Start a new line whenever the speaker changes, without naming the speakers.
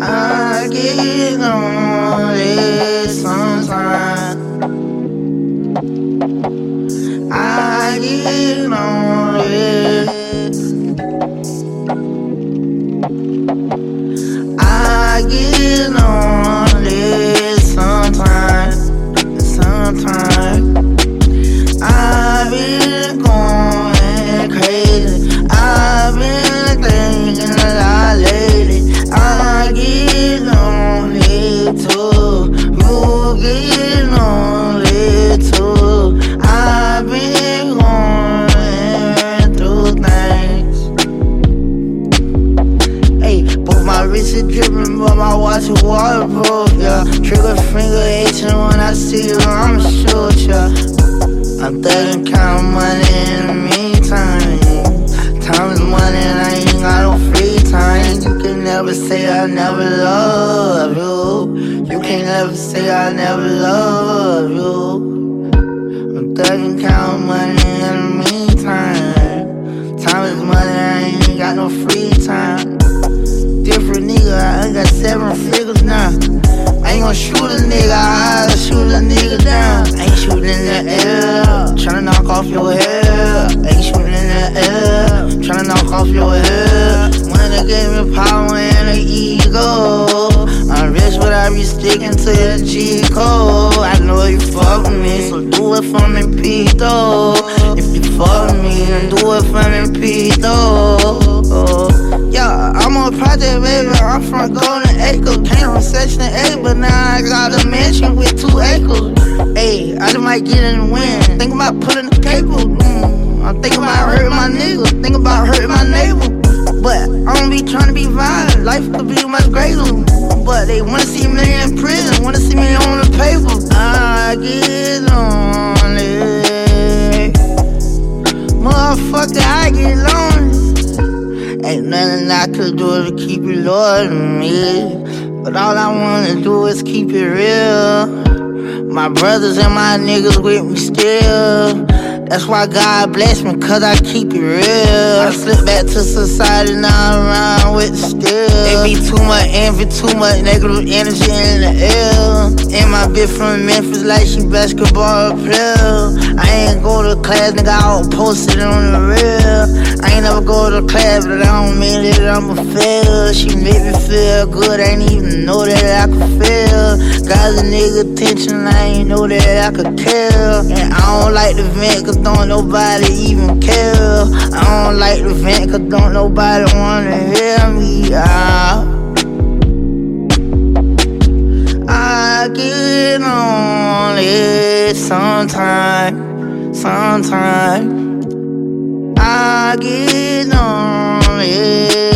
I get lonely sometimes. I get lonely. I get lonely finger when I see you. I'ma shoot ya. I'm thugging, count money in the meantime. Time is money, and I ain't got no free time. You can never say I never love you. You can never say I never love you. I'm thugging, count money in the meantime. Time is money, I ain't got no free time. Different nigga, I got seven figures now. Gon' shoot a nigga, I shoot a nigga down. Ain't shooting in the air, tryna knock off your head. Ain't shooting in the air, tryna knock off your head. When they gave me power and an ego, I'm rich, but I be sticking to the G code. I know you fuck with me, so do it for me, Pito. If you fuck with me, then do it for me, Pito. Yeah, I'm a project baby, I'm from Golden Acres. Came from 8, but now I got a mansion with two acres. Hey, I just might get in the wind. Think about putting the cable. Mm, I'm thinking about hurting my nigga. Think about hurting my neighbor. But I don't be trying to be violent. Life could be much greater. But they wanna see me in prison, wanna see me on the paper. I get lonely. Motherfucker, I get lonely. Ain't nothing I could do to keep you loyal to me. But all I wanna do is keep it real. My brothers and my niggas with me still. That's why God bless me, cause I keep it real. I slip back to society, now I'm around with still. It be too much envy, too much negative energy in the air. And my bitch from Memphis, like she basketball player. I ain't go to class, nigga, I was posted on the real. Never go to class, but I don't mean that I'ma fail. She make me feel good, I ain't even know that I could feel. Got a nigga attention, I ain't know that I could kill. And I don't like the vent, cause don't nobody even care. I don't like the vent, cause don't nobody wanna hear me out. I get on it lonely sometime, get on, oh, yeah.